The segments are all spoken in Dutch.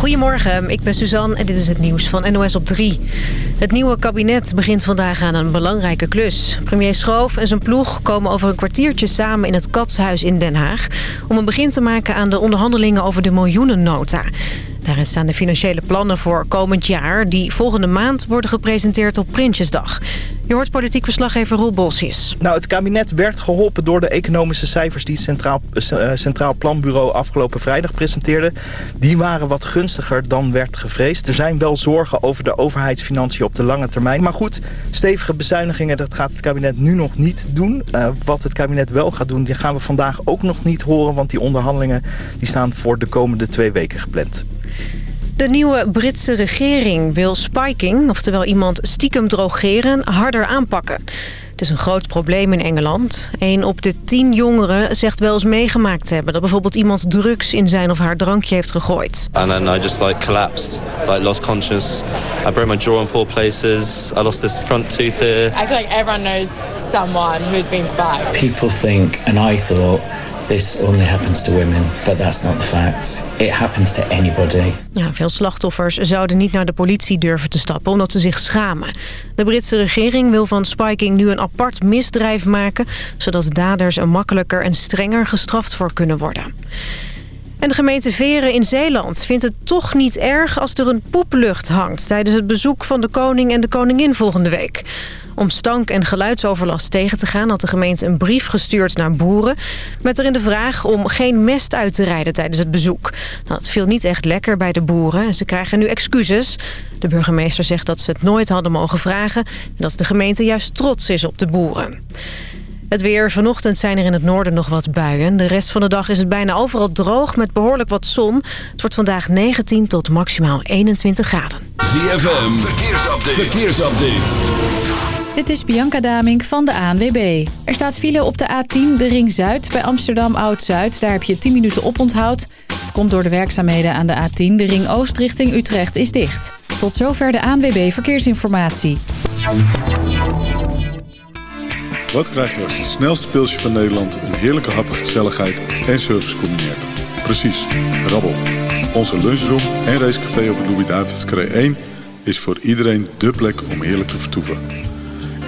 Goedemorgen, ik ben Suzanne en dit is het nieuws van NOS op 3. Het nieuwe kabinet begint vandaag aan een belangrijke klus. Premier Schoof en zijn ploeg komen over een kwartiertje samen in het Katshuis in Den Haag... om een begin te maken aan de onderhandelingen over de miljoenennota. Daarin staan de financiële plannen voor komend jaar... die volgende maand worden gepresenteerd op Prinsjesdag. Je hoort politiek verslaggever Roel Bosjes. Nou, het kabinet werd geholpen door de economische cijfers... die het Centraal, uh, Centraal Planbureau afgelopen vrijdag presenteerde. Die waren wat gunstiger dan werd gevreesd. Er zijn wel zorgen over de overheidsfinanciën op de lange termijn. Maar goed, stevige bezuinigingen, dat gaat het kabinet nu nog niet doen. Uh, wat het kabinet wel gaat doen, die gaan we vandaag ook nog niet horen... want die onderhandelingen die staan voor de komende twee weken gepland. De nieuwe Britse regering wil spiking, oftewel iemand stiekem drogeren, harder aanpakken. Het is een groot probleem in Engeland. Een op de tien jongeren zegt wel eens meegemaakt te hebben... dat bijvoorbeeld iemand drugs in zijn of haar drankje heeft gegooid. And then I just like collapsed, like lost conscious. I broke my jaw in four places. I lost this front tooth here. I feel like everyone knows someone who's been spiked. People think, and I thought this only happens to women, but that's not the fact. It happens to anybody. Ja, veel slachtoffers zouden niet naar de politie durven te stappen omdat ze zich schamen. De Britse regering wil van spiking nu een apart misdrijf maken... zodat daders er makkelijker en strenger gestraft voor kunnen worden. En de gemeente Veren in Zeeland vindt het toch niet erg als er een poeplucht hangt... tijdens het bezoek van de koning en de koningin volgende week. Om stank- en geluidsoverlast tegen te gaan... had de gemeente een brief gestuurd naar boeren... met erin de vraag om geen mest uit te rijden tijdens het bezoek. Dat viel niet echt lekker bij de boeren en ze krijgen nu excuses. De burgemeester zegt dat ze het nooit hadden mogen vragen... en dat de gemeente juist trots is op de boeren. Het weer. Vanochtend zijn er in het noorden nog wat buien. De rest van de dag is het bijna overal droog met behoorlijk wat zon. Het wordt vandaag 19 tot maximaal 21 graden. ZFM. Verkeersupdate. Verkeersupdate. Dit is Bianca Damink van de ANWB. Er staat file op de A10, de Ring Zuid, bij Amsterdam Oud-Zuid. Daar heb je 10 minuten oponthoud. Het komt door de werkzaamheden aan de A10. De Ring Oost richting Utrecht is dicht. Tot zover de ANWB Verkeersinformatie. Wat krijg je als het snelste pilsje van Nederland... een heerlijke hap, gezelligheid en service combineert? Precies, rabbel. Onze lunchroom en racecafé op de Louis-David's 1... is voor iedereen dé plek om heerlijk te vertoeven.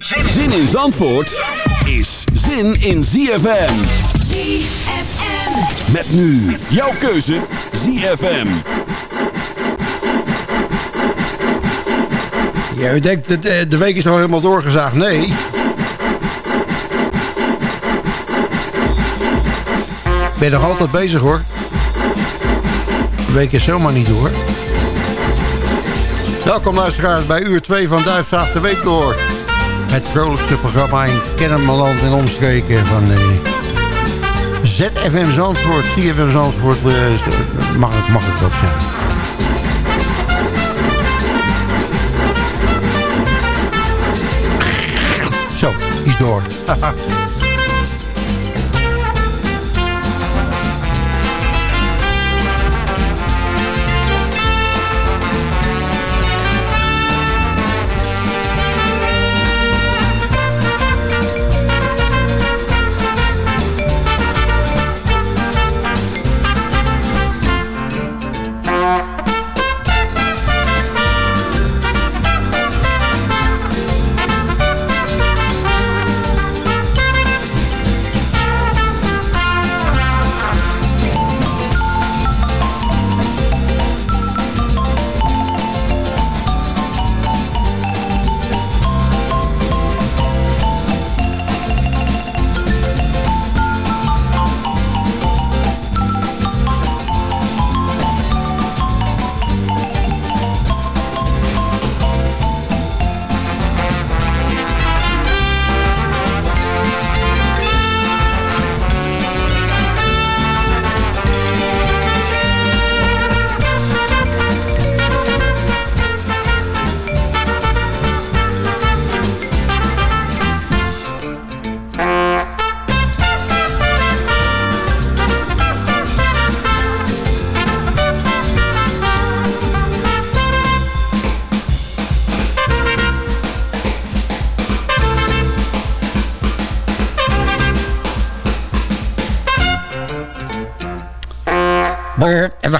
Zin in Zandvoort is zin in ZFM. ZFM. Met nu jouw keuze ZFM. Ja, u denkt, dat de week is nog helemaal doorgezaagd. Nee. Ik ben nog altijd bezig hoor. De week is zomaar niet door. Welkom luisteraars bij uur 2 van Duifzaag de Week door. Het vrolijkste programma in Kennemerland en omstreken van uh, ZFM Zandvoort, CFM Zandvoort, uh, mag, ik, mag ik ook zeggen. Zo, is door.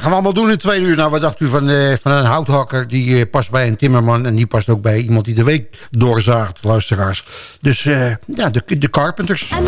En we gaan allemaal doen in twee uur. Nou, wat dacht u van, uh, van een houthakker? Die uh, past bij een timmerman. En die past ook bij iemand die de week doorzaagt, luisteraars. Dus uh, ja, de, de Carpenters. Met.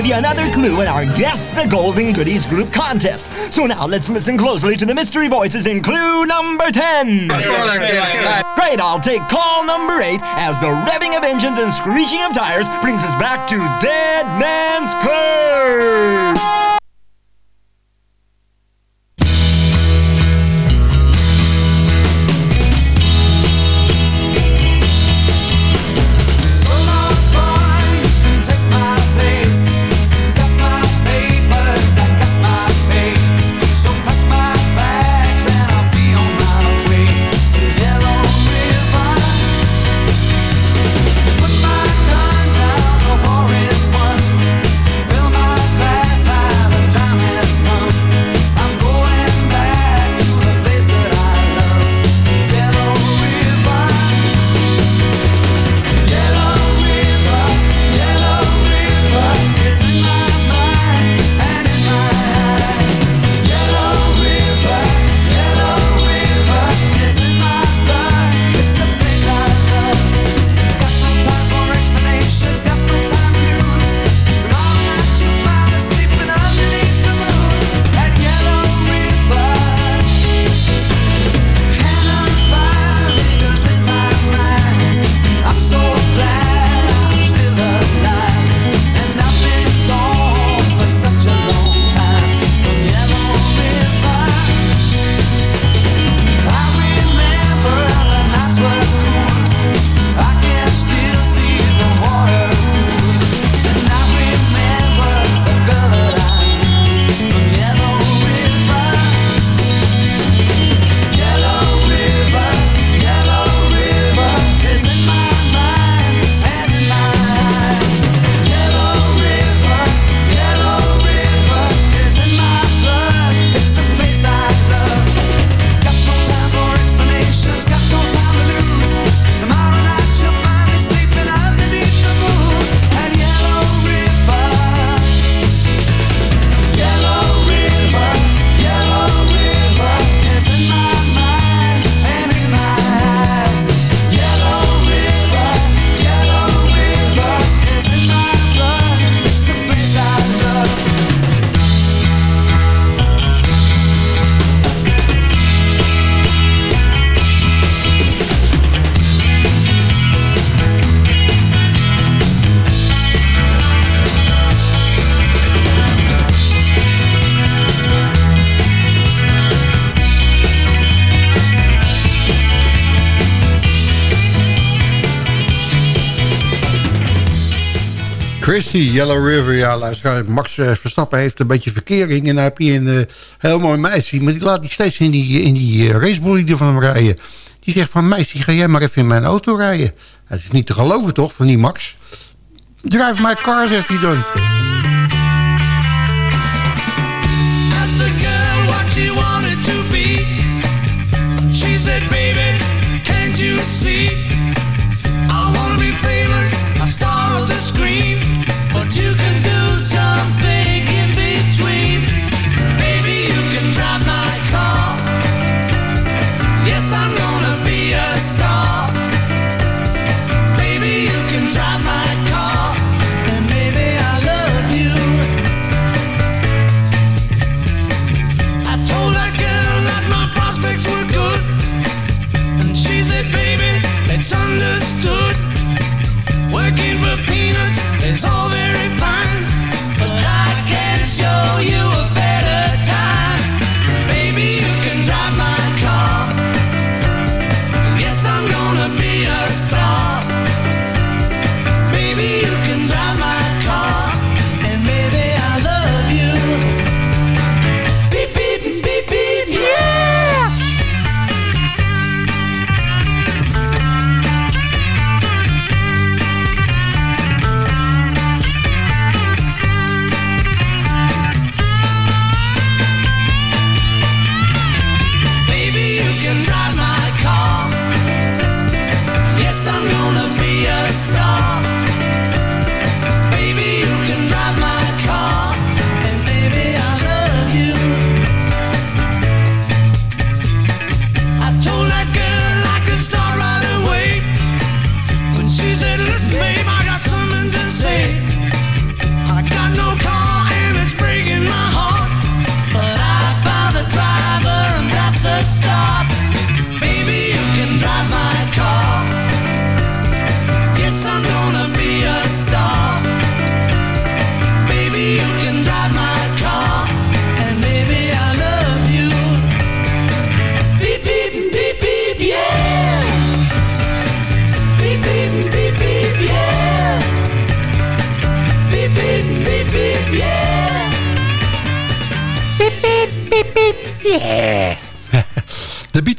Give you another clue in our Guess the Golden Goodies group contest. So now let's listen closely to the mystery voices in clue number 10. Great, I'll take call number 8 as the revving of engines and screeching of tires brings us back to Dead Man's Curve. Yellow River. Ja, luister, Max uh, Verstappen heeft een beetje verkering. En dan heb je een uh, heel mooi meisje. Maar die laat die steeds in die, in die uh, racebolide van hem rijden. Die zegt van, meisje, ga jij maar even in mijn auto rijden. Het is niet te geloven toch, van die Max. Drive my car, zegt hij dan.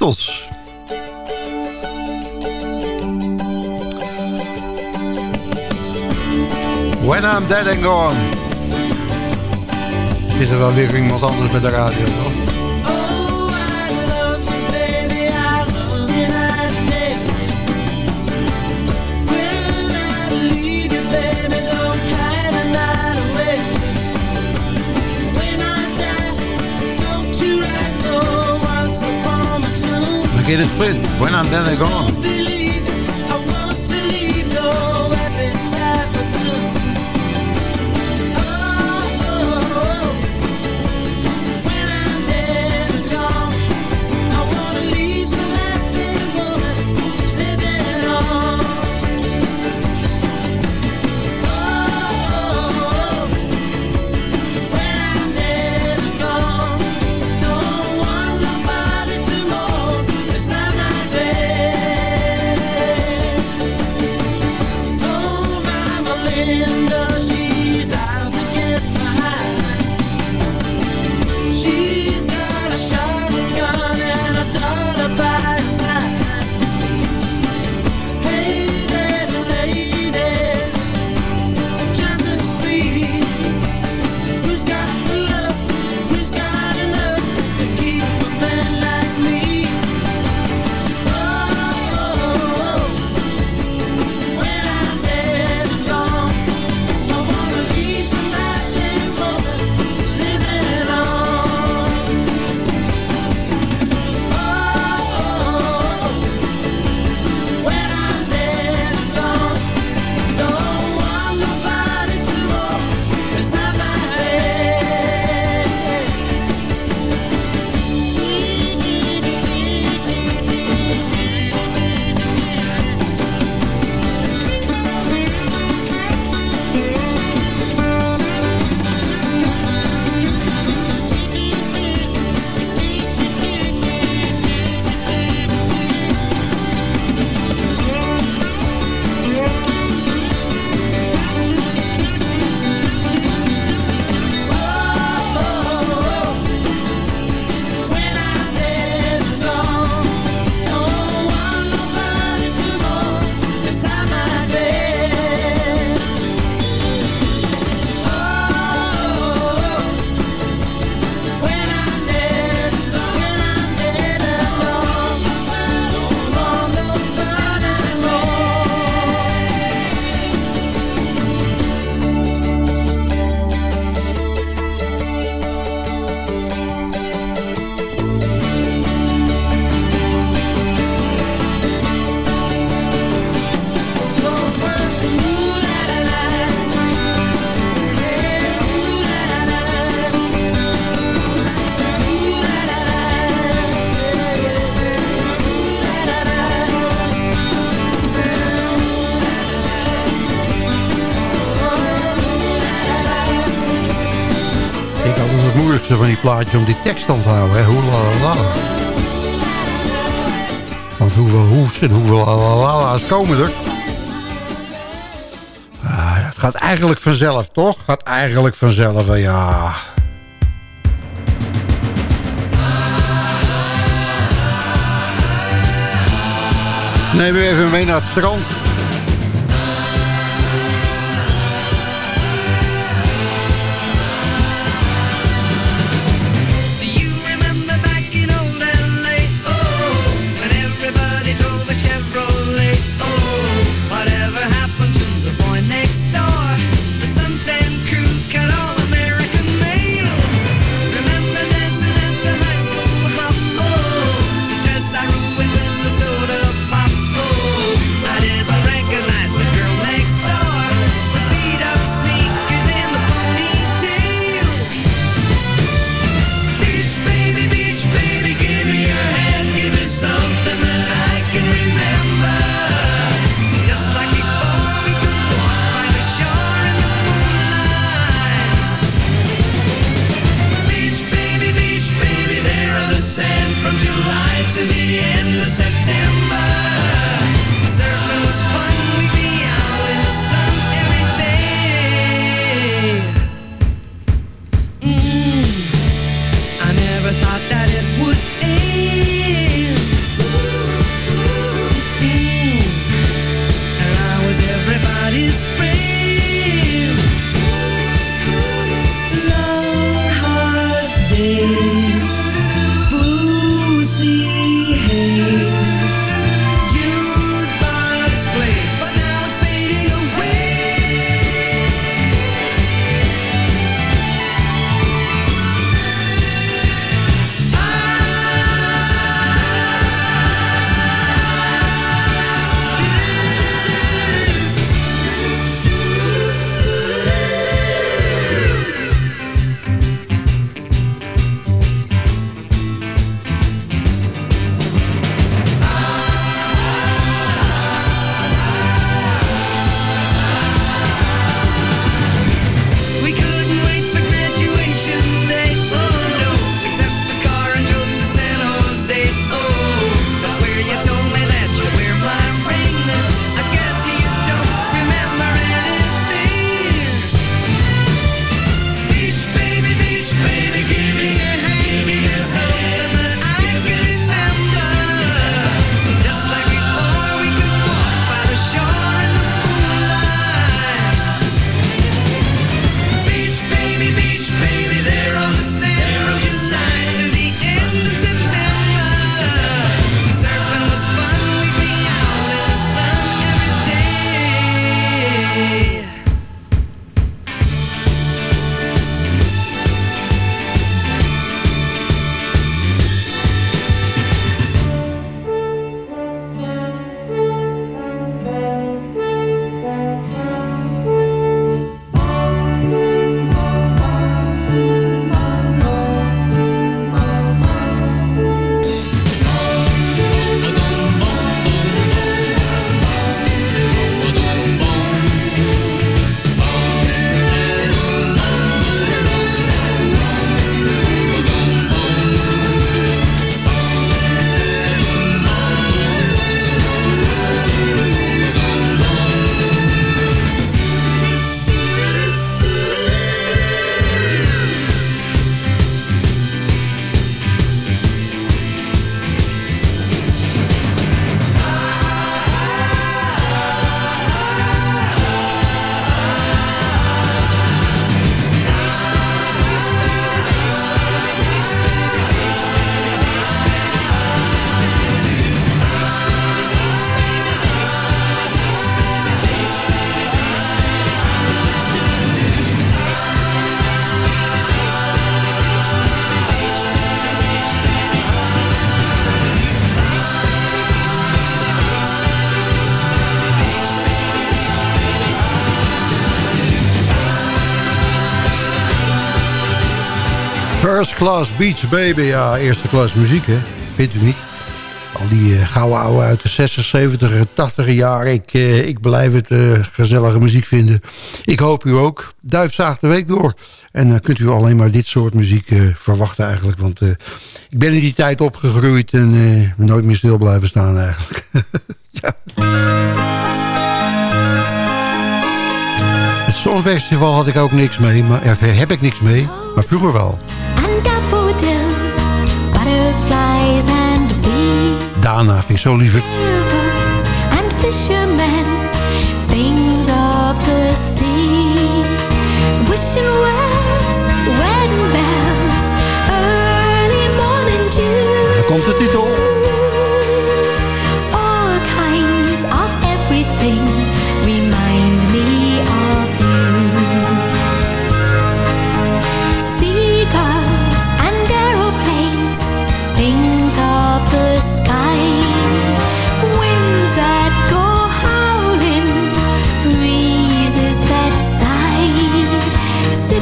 Beatles. When I'm dead and gone. Zit er wel weer iemand anders met de radio, toch? Look at it flint. When I'm dead and gone. Om die tekst te onthouden. Hè? Hoe la la. Want hoeveel hoes en hoeveel la la la la's komen er? Ah, het gaat eigenlijk vanzelf, toch? Gaat eigenlijk vanzelf, ja. Neem we even mee naar het strand. First Class Beach Baby. Ja, eerste klas muziek, hè? Vindt u niet? Al die uh, gouden ouwe uit de 60, 70, 80 jaar. Ik, uh, ik blijf het uh, gezellige muziek vinden. Ik hoop u ook. Duif zaag de week door. En dan kunt u alleen maar dit soort muziek verwachten eigenlijk. Want ik ben in die tijd opgegroeid en nooit meer stil blijven staan eigenlijk. Het Songfestival had ik ook niks mee. Maar, heb ik niks mee, maar vroeger wel. Dana vind ik zo lief. And fishermen, things of the sea. Wishing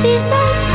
自信。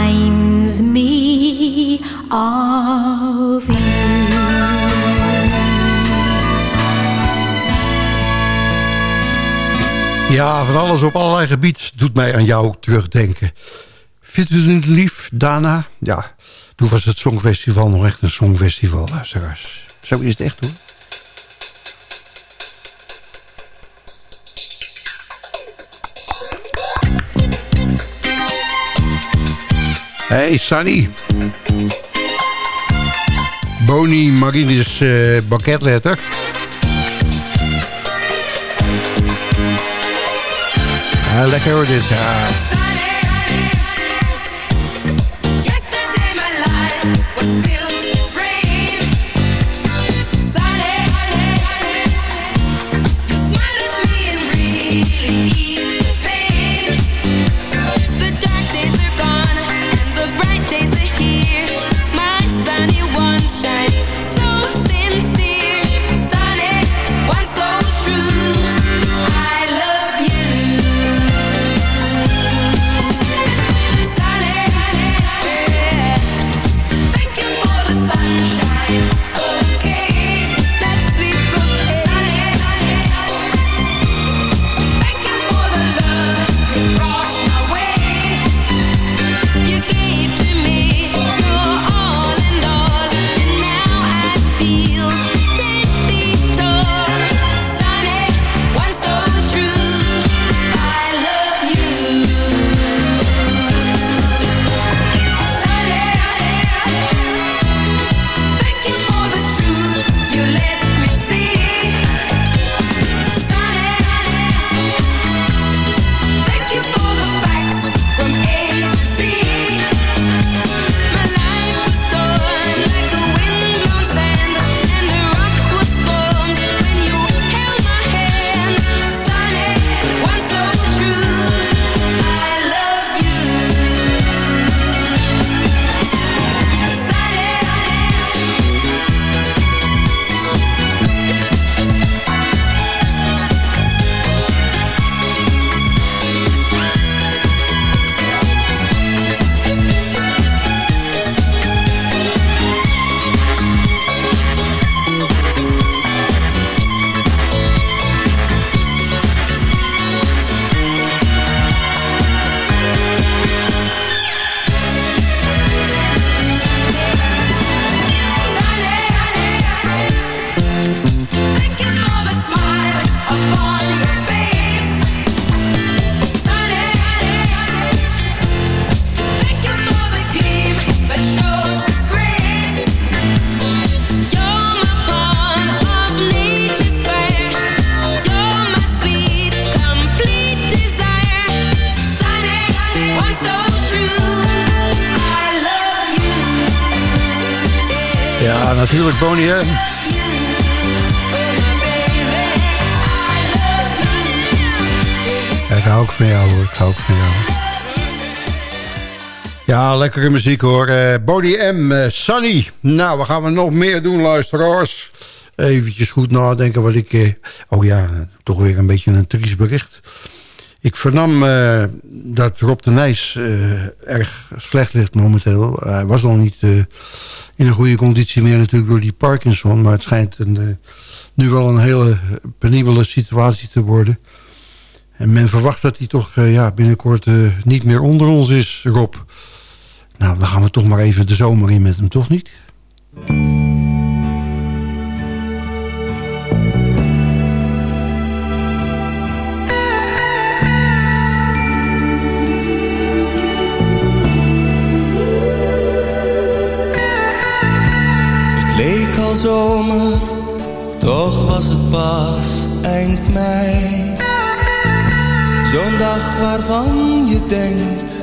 Reminds me of you. Ja, van alles op allerlei gebied doet mij aan jou terugdenken. Vindt u het niet lief, Dana? Ja, toen was het Songfestival nog echt een Songfestival, luisteraars. Zo is het echt, hoor. Hey, Sunny. Boni Marines uh, banketletter. Ja, lekker dit. Ja. Lekkere muziek hoor. Eh Bonnie M, eh, Sunny. Nou, wat gaan we nog meer doen, luisteraars? Eventjes goed nadenken wat ik... eh, oh ja, toch weer een beetje een triest bericht. Ik vernam dat Rob de Nijs erg slecht ligt momenteel. Hij was al niet in een goede conditie meer natuurlijk door die Parkinson. Maar het schijnt een, nu wel een hele penibele situatie te worden. En men verwacht dat hij toch ja, binnenkort niet meer onder ons is, Rob. Nou, dan gaan we toch maar even de zomer in met hem, toch niet? Het leek al zomer, toch was het pas eind mei. Zo'n dag waarvan je denkt,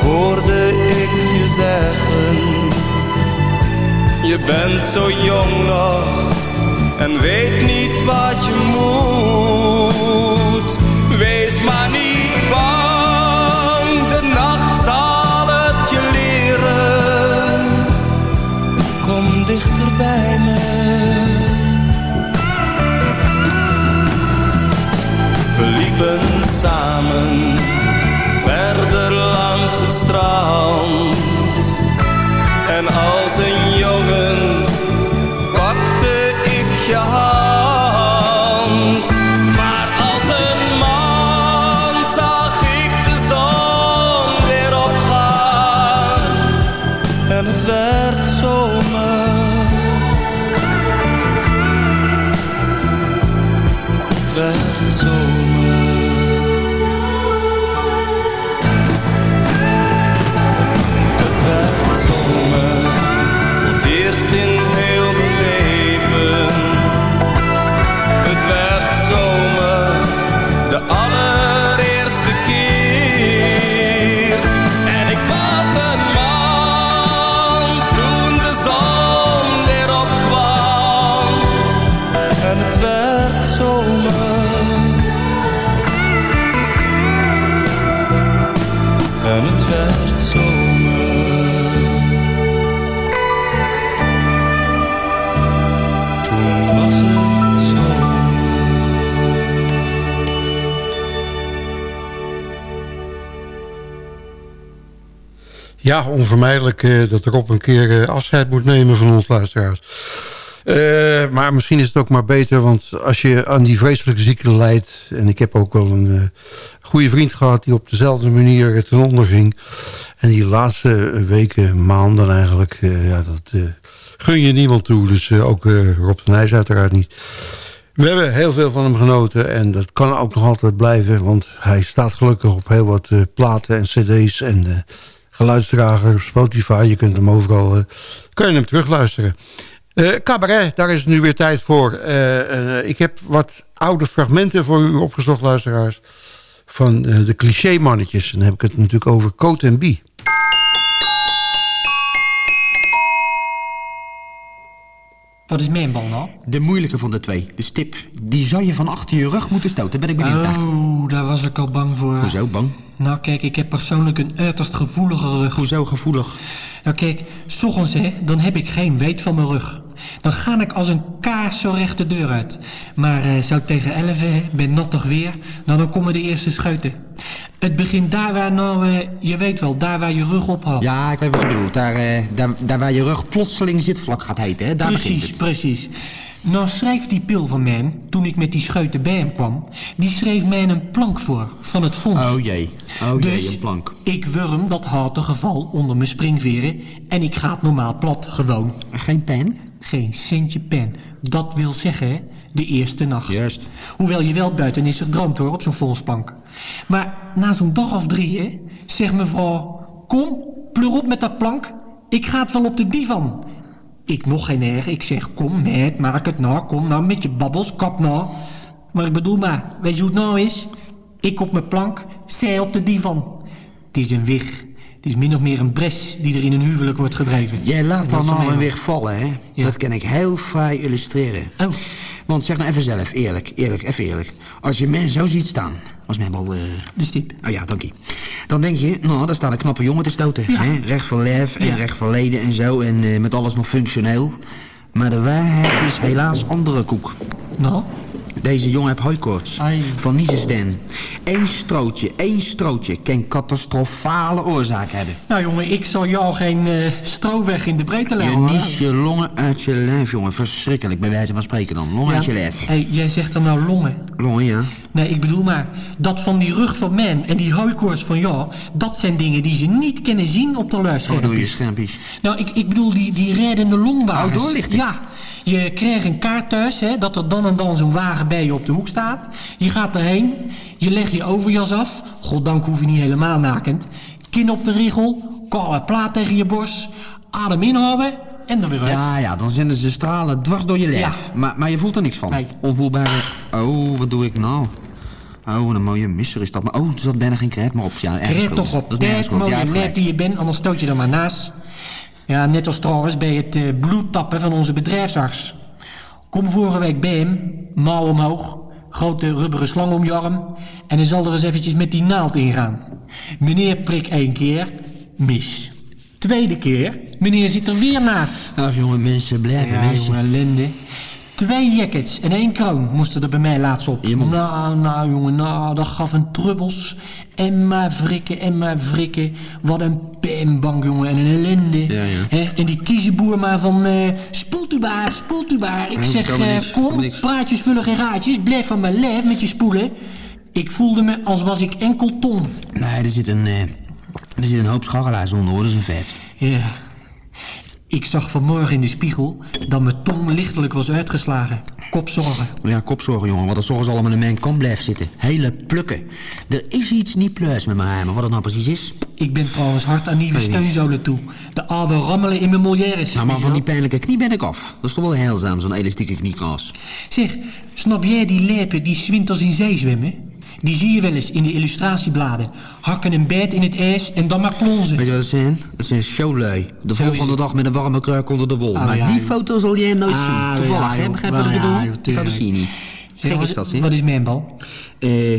Hoorde ik je zeggen. Je bent zo jong nog en weet niet wat je moet. Als een jongen Ja, onvermijdelijk eh, dat Rob een keer eh, afscheid moet nemen van ons luisteraars. Eh, maar misschien is het ook maar beter, want als je aan die vreselijke ziekte lijdt... en ik heb ook wel een goede vriend gehad die op dezelfde manier ten onder ging... en die laatste weken, maanden eigenlijk, ja, dat gun je niemand toe. Dus ook Rob de Nijs uiteraard niet. We hebben heel veel van hem genoten en dat kan ook nog altijd blijven... want hij staat gelukkig op heel wat platen en cd's en geluidsdragers, Spotify. Je kunt hem overal, eh, kan je hem terugluisteren. Eh cabaret, daar is het nu weer tijd voor. Eh, eh, ik heb wat oude fragmenten voor u opgezocht, luisteraars... van eh, de cliché-mannetjes. En dan heb ik het natuurlijk over Coat en Bie. Wat is mijn bal nou? De moeilijke van de twee, de stip. Die zou je van achter je rug moeten stoten, ben ik benieuwd. Oh, daar was ik al bang voor. Hoezo, bang? Nou kijk, ik heb persoonlijk een uiterst gevoelige rug. Hoezo gevoelig? Nou kijk, s ochtends hè, dan heb ik geen weet van mijn rug. Dan ga ik als een kaas zo recht de deur uit. Maar eh, zo tegen elf hè, ben nattig weer, nou dan komen de eerste scheuten. Het begint daar waar nou, eh, je weet wel, daar waar je rug op had. Ja, ik weet wat je bedoelt. Daar, eh, daar, daar waar je rug plotseling zitvlak gaat heten, hè? Daar begint precies, het. precies. Nou schreef die pil van mij, toen ik met die scheuten bij hem kwam... die schreef mij een plank voor, van het fonds. Oh jee, oh jee, Dus een plank. ik wurm dat houten geval onder mijn springveren... en ik ga het normaal plat, gewoon. Geen pen? Geen centje pen. Dat wil zeggen, de eerste nacht. Juist. Hoewel je wel buiten is gedroomd hoor, op zo'n fondsplank. Maar na zo'n dag of drie, hè, zegt mevrouw... Kom, pleur op met dat plank. Ik ga het wel op de divan. Ik nog geen erg. Ik zeg, kom meid, maak het nou. Kom nou met je babbels, kap nou. Maar ik bedoel maar, weet je hoe het nou is? Ik op mijn plank, zij op de divan. Het is een wig. Het is min of meer een bres die er in een huwelijk wordt gedreven. Jij laat dan een weg vallen, hè? Dat kan ik heel fraai illustreren. Oh. Want zeg nou even zelf, eerlijk, eerlijk, even eerlijk. Als je mensen zo ziet staan, als men wel... eh, De stip. Oh ja, dank je. Dan denk je, nou, daar staat een knappe jongen te stoten. Hè? Recht voor lijf en Ja. recht voor leden en zo. En eh, met alles nog functioneel. Maar de waarheid is helaas andere koek. Nou? Deze jongen heeft hooikoorts. Van Niezensten. Eén strootje, één strootje kan catastrofale oorzaak hebben. Nou jongen, ik zal jou geen eh stroweg in de breedte Je leggen. hoor. niest je longen uit je lijf, jongen. Verschrikkelijk, bij wijze van spreken dan. Longen uit je lijf. Hey, jij zegt er nou longen. Longen, ja. Nee, ik bedoel maar, dat van die rug van man en die hooikoorts van jou... dat zijn dingen die ze niet kunnen zien op de Wat bedoel je, schermpjes? Nou, ik, ik bedoel die, die reddende longwagens. Oh, doorlichting. Ja, je krijgt een kaart thuis, hè, dat er dan en dan zo'n wagen bij je op de hoek staat. Je gaat erheen, je legt je overjas af. Goddank hoef je niet helemaal nakend. Kin op de richel, koude plaat tegen je borst. Adem inhouden en dan weer uit. Ja, ja, dan zenden ze stralen dwars door je lijf. Ja. Maar, maar je voelt er niks van. Nee. Onvoelbare... Oh, wat doe ik nou? Oh, een mooie misser is dat. Maar oh, er zat bijna geen kret meer op. Ja, erg Red schuld. toch op Dat is. Ja, gelijk. die je bent, anders stoot je er maar naast. Ja, net als trouwens bij het eh, bloedtappen van onze bedrijfsarts. Kom vorige week bij hem, mouw omhoog, grote rubberen slang om je arm... en hij zal er eens eventjes met die naald ingaan. Meneer prik één keer, mis. Tweede keer, meneer zit er weer naast. Ach, jongen, mensen, blijven Ja, mensen. jongen, ellende. Twee jackets en één kroon moesten er bij mij laatst op. Nou, nou, jongen, nou, dat gaf een trubbels. En maar wrikken, en maar wrikken. Wat een pijnbank, jongen, en een ellende. Ja, ja. Hè, en die kiezenboer maar van, eh spoelt u maar, spoelt u maar. Ik zeg, eh, niks, kom, praatjes vullen geen raadjes. Blijf van mijn lijf met je spoelen. Ik voelde me als was ik enkel ton. Nee, er zit een, eh, er zit een hoop scharrelaars onder, hoor. Dat is een vet. Ja. Ik zag vanmorgen in de spiegel dat mijn tong lichtelijk was uitgeslagen. Kopzorgen. Ja, kopzorgen, jongen. Want dan zorgen ze allemaal in mijn kant blijven zitten. Hele plukken. Er is iets niet pluis met mij, maar wat het nou precies is... Ik ben trouwens hard aan nieuwe steunzolen toe. De oude rammelen in mijn molières. Nou, maar van die pijnlijke knie ben ik af. Dat is toch wel heilzaam, zo'n elastieke kniekras. Zeg, snap jij die lepen die zwinters in zee zwemmen? Die zie je wel eens in de illustratiebladen. Hakken een bed in het ijs en dan maar plonzen. Weet je wat dat zijn? Dat zijn showlui. De Zo volgende het. dag met een warme kruik onder de wol. Oh, maar ja, die foto zal jij nooit Ah, zien. Toevallig, hè? Begrijp je wat ik Ja, bedoel? die foto zie je niet. Zeg, Gek wat- is dat. Wat is mijn bal? Eh,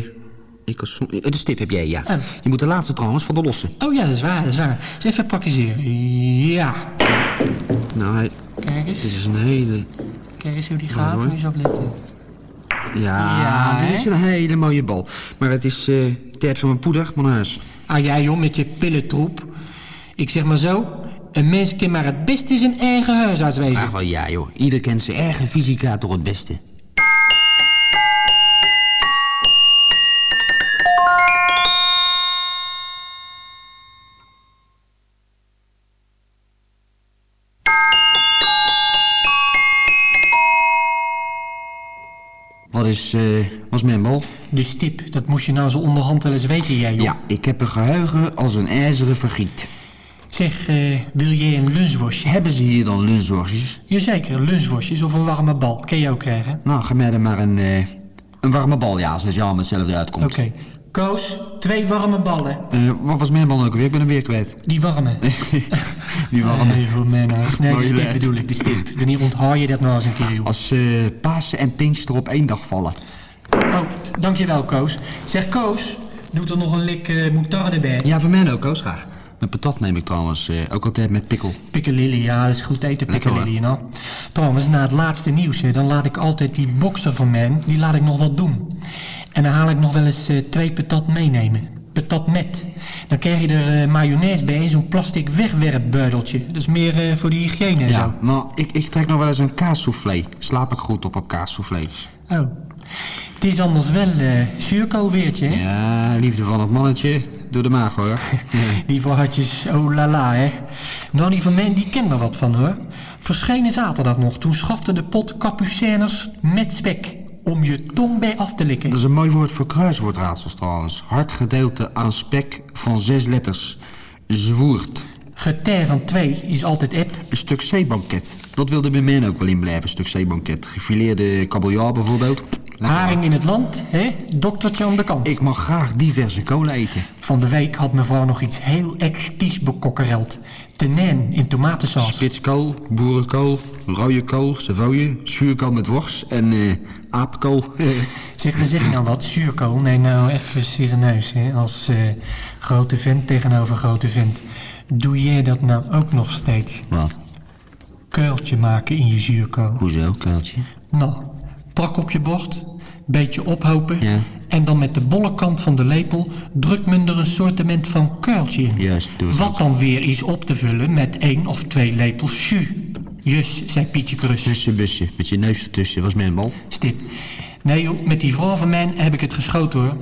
ik eh, de stip heb jij, ja. Oh. Je moet de laatste trouwens van de losse. Oh ja, dat is waar, dat is waar. Eens even praktiseren. Ja. Nou, hij, Kijk eens. dit is een hele... Kijk eens hoe die gaat. Moet je eens opletten. Ja, Ja, dit is een hele mooie bal. Maar het is eh, tijd voor mijn poeder, mijn huis. Ah jij joh, met je pillentroep. Ik zeg maar zo. Een mens kan maar het beste zijn eigen huisarts wezen. Ach wel ja joh, ieder kent zijn eigen fysica toch het beste. Is, eh, wat is mijn bal? De stip, dat moest je nou zo onderhand wel eens weten, jij joh. Ja, ik heb een geheugen als een ijzeren vergiet. Zeg, eh, wil jij een lunchworstje? Hebben ze hier dan lunchworstjes? Jazeker, lunchworstjes of een warme bal. Kan je ook krijgen. Nou, ga mij dan maar een, eh, een warme bal, ja, als het jou met hetzelfde uitkomt. Oké. Koos, twee warme ballen. Eh, wat was mijn bal ook weer? Ik ben hem weer kwijt. Die warme. Die warme. Nee, voor mij nou. Nee, de Mooie stip bedoel ik, de stip. Wanneer onthaal je dat nou eens een keer, joh? Als eh, Pasen en Pinkster op één dag vallen. Oh, dankjewel, Koos. Zeg, Koos, doet er nog een lik uh, moutarde bij? Ja, voor mij ook, Koos, graag. Met patat neem ik trouwens eh, ook altijd met pikkel. Piccalilli, ja, dat is goed eten, piccalilli, nou. Trouwens, na het laatste nieuws, hè, dan laat ik altijd die bokser van mij, die laat ik nog wat doen. En dan haal ik nog wel eens eh, twee patat meenemen. Patat met. Dan krijg je er eh, mayonaise bij zo'n plastic wegwerpbuideltje. Dat is meer eh, voor de hygiëne en Ja, zo. maar ik, ik trek nog wel eens een kaassoufflé. Slaap ik goed op op kaassoufflés. Oh. Het is anders wel eh zuurkoolweertje, hè? Ja, liefde van het mannetje. Door de maag, hoor. Die voorhatjes, oh la la, hè. Nou, die van mij, die ken er wat van, hoor. Verschenen zaterdag nog, toen schafte de pot kapucijners met spek. Om je tong bij af te likken. Dat is een mooi woord voor kruiswoordraadsels trouwens. Hard gedeelte aan spek van zes letters. Zwoert. Getij van twee is altijd eb. Een stuk zeebanket. Dat wilde bij mij ook wel in blijven, een stuk zeebanket. Gefileerde kabeljauw bijvoorbeeld. Haring in het land, hè? Doktertje aan de kant. Ik mag graag diverse kolen eten. Van de week had mevrouw nog iets heel exquis bekokkereld. Tenijn in tomatensaus. Spitskool, boerenkool, rode kool, savooie, zuurkool met worst en eh aapkool. Zeg, dan zeg nou wat, zuurkool? Nee, nou even serieus, hè? Als eh, grote vent tegenover grote vent. Doe jij dat nou ook nog steeds? Wat? Kuiltje maken in je zuurkool. Hoezo, kuiltje? Nou, prak op je bord, beetje ophopen... Ja. en dan met de bolle kant van de lepel drukt men er een soortement van kuiltje in. Juist, Wat dan weer is op te vullen met één of twee lepels jus. Jus, zei Pietje Krus. Tussenbusje, met je neus ertussen, was mijn bal. Stip. Nee joh, met die vrouw van mij heb ik het geschoten hoor.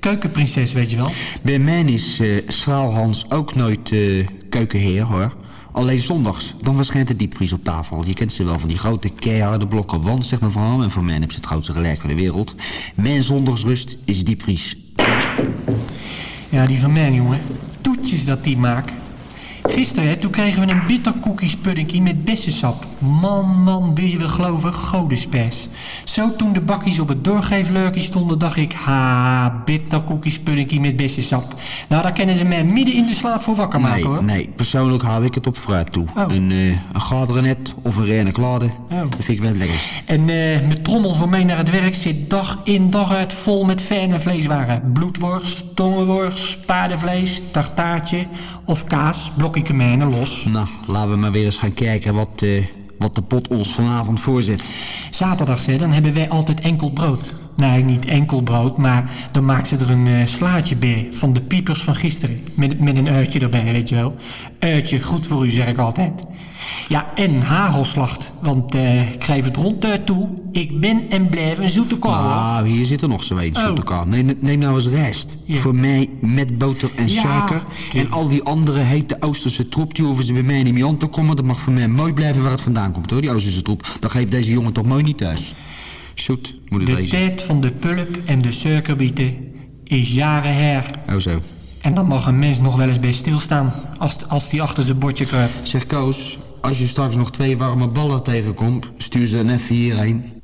Keukenprinses, weet je wel. Bij mij is eh Schraalhans ook nooit eh, keukenheer, hoor. Alleen zondags, dan verschijnt de diepvries op tafel. Je kent ze wel van die grote keiharde blokken wand, zegt mevrouw. En voor mij heb ze het grootste gelijk van de wereld. Mijn zondagsrust is diepvries. Ja, die van mij jongen. Toetjes dat die maakt. Gisteren, hè, toen kregen we een bitterkoekies puddingkie met bessensap. Man, man, wil je wel geloven, godespers. Zo toen de bakkies op het doorgeefleurkje stonden, dacht ik... Ha, bitterkoekies puddingkie met bessensap. Nou, daar kennen ze mij midden in de slaap voor wakker maken, Nee, hoor. nee, persoonlijk hou ik het op fruit toe. Oh. Een, eh een gadrenet of een rene klade, Oh. dat vind ik wel het lekkerst. En eh mijn trommel voor mij naar het werk zit dag in dag uit vol met fijne vleeswaren. Bloedworst, tongenworst, paardenvlees, tartaartje of kaas, kamijnen los. Nou, laten we maar weer eens gaan kijken wat, eh, wat de pot ons vanavond voorzet. Zaterdags, hè, dan hebben wij altijd enkel brood. Nee, niet enkel brood, maar dan maakt ze er een eh, slaatje bij van de piepers van gisteren. Met, met een uitje erbij, weet je wel. Uitje, goed voor u, zeg ik altijd. Ja, en hagelslacht, want eh, ik geef het ronduit toe. Ik ben en blijf een zoete korrel. Nou, hier zit er nog zo een, Oh. zoete kaal. Neem, neem nou eens rijst. Ja. Voor mij met boter en Ja, suiker. En al die andere hete Oosterse troep, die hoeven ze bij mij niet meer aan te komen. Dat mag voor mij mooi blijven waar het vandaan komt, hoor, die Oosterse troep. Dan geeft deze jongen toch mooi niet thuis. Zoet, moet het De wezen. tijd van de pulp en de suikerbieten is jaren her. Oh zo. En dan mag een mens nog wel eens bij stilstaan als, als die achter zijn bordje kruipt. Zeg Koos, als je straks nog twee warme ballen tegenkomt, stuur ze dan even hierheen.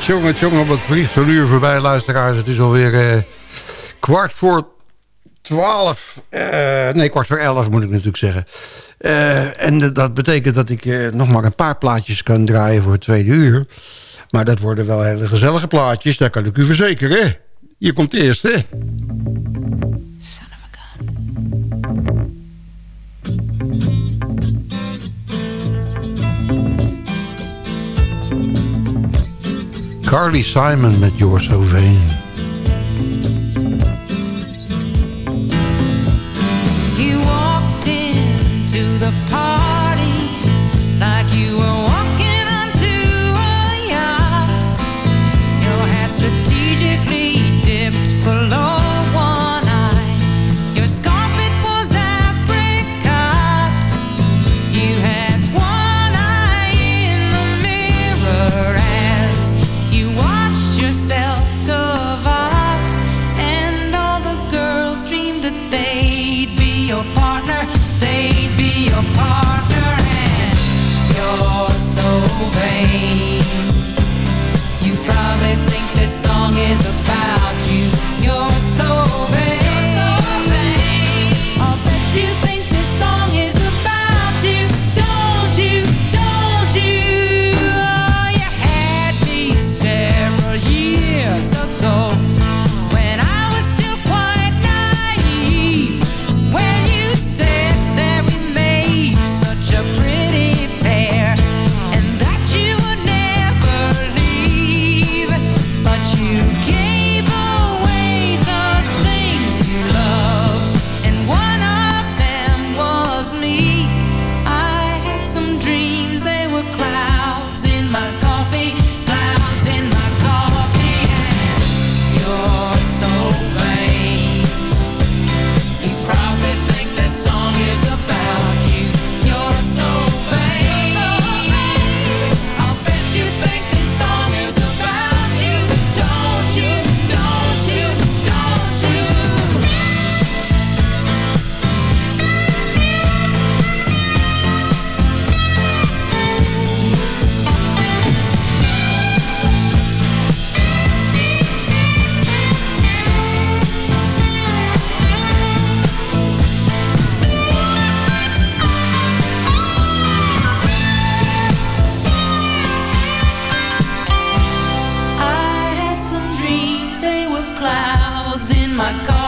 jongen, jongen, jongen, wat vliegt zo'n uur voorbij, luisteraars. Het is alweer eh, kwart voor twaalf. Eh, nee, kwart voor elf moet ik natuurlijk zeggen. Eh, en dat betekent dat ik eh, nog maar een paar plaatjes kan draaien voor het tweede uur. Maar dat worden wel hele gezellige plaatjes, dat kan ik u verzekeren. Hier komt eerst hè. Carly Simon met You're So Vain. You walked into the party like you were I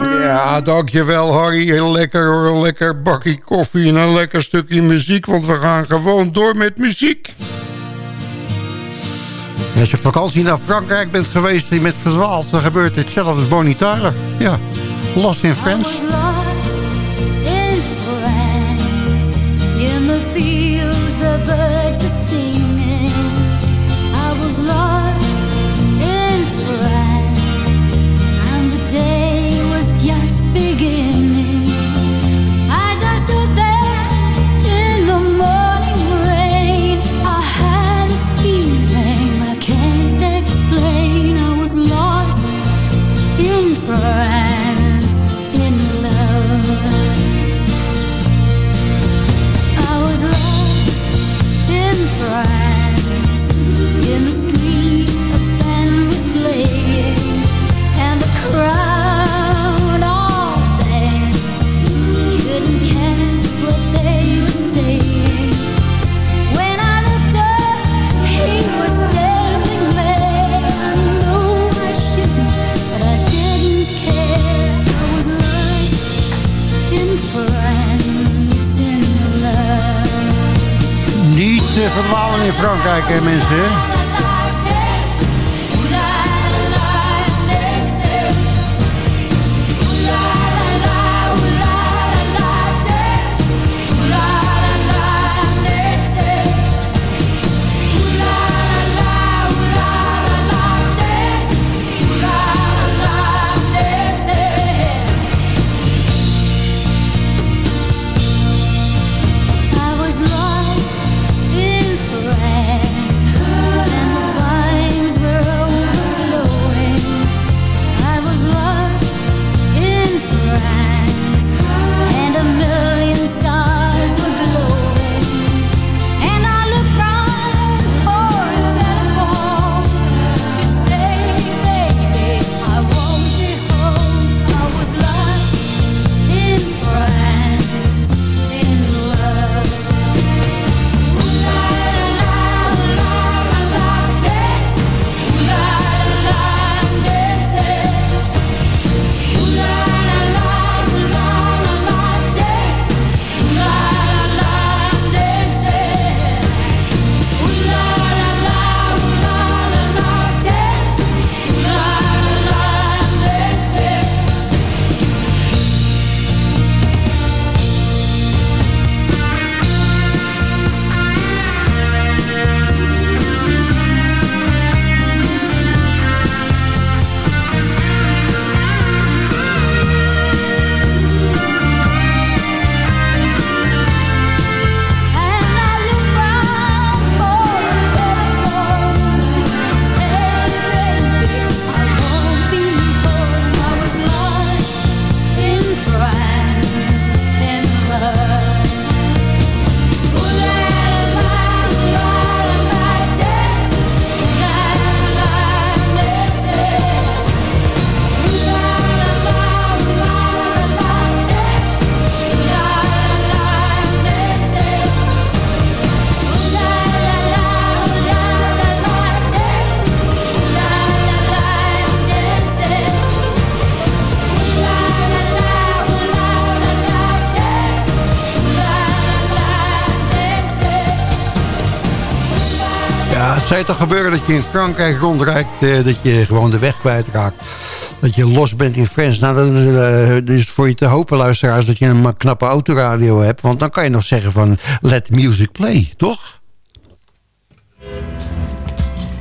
Ja, dankjewel Harry. Heel lekker hoor. Een lekker bakje koffie en een lekker stukje muziek. Want we gaan gewoon door met muziek. Als je op vakantie naar Frankrijk bent geweest en je bent dan gebeurt hetzelfde als Bonitaire. Ja, Lost in France. cry verdwalen in Frankrijk, mensen. Zou je toch gebeuren dat je in Frankrijk rondrijdt... eh, dat je gewoon de weg kwijtraakt. Dat je los bent in France. Nou, dan eh, is het voor je te hopen, luisteraars... dat je een knappe autoradio hebt. Want dan kan je nog zeggen van... let music play, toch?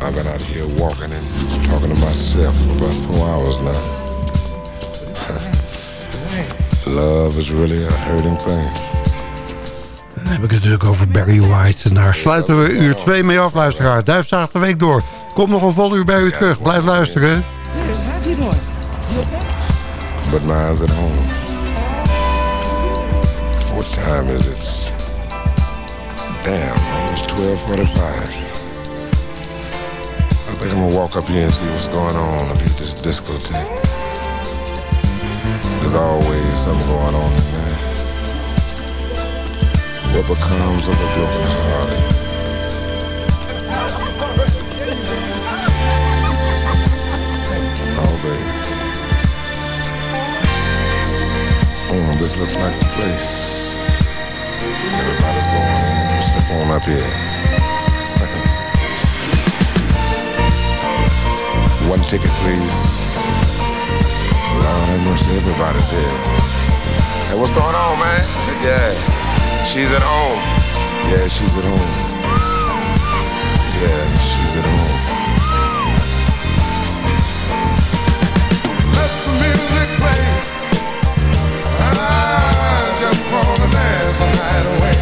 I've been out here walking and talking to myself for about four hours now. Love is really a hurting thing. Heb ik het natuurlijk over Barry White. En daar sluiten we uur 2 mee af, luisteraars. Duifzaag de week door. Kom nog een vol uur bij u terug. Blijf luisteren. But mine's at home. What time is it? Damn, almost 1245. I think I'm gonna walk up here and see what's going on at this discotheque. There's always something going on in there. What becomes of a broken hearted? Oh, baby. Oh, this looks like the place. Everybody's going in. Me step on up here. One ticket, please. Lord have mercy, everybody's here. Hey, what's going on, man? Yeah, she's at home. Yeah, she's at home. Yeah, she's at home. Let the music play. I just wanna dance the night away.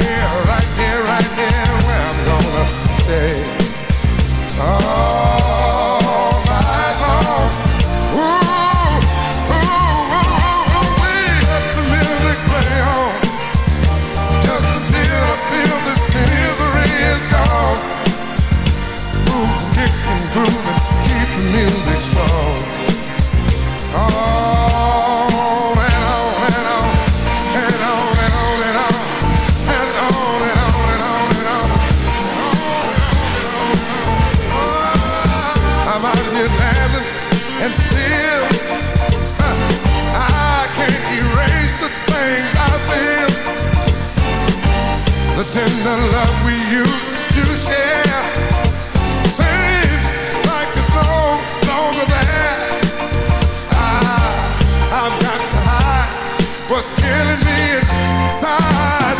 Here, right here, right here, where I'm gonna stay. All what's killing me inside.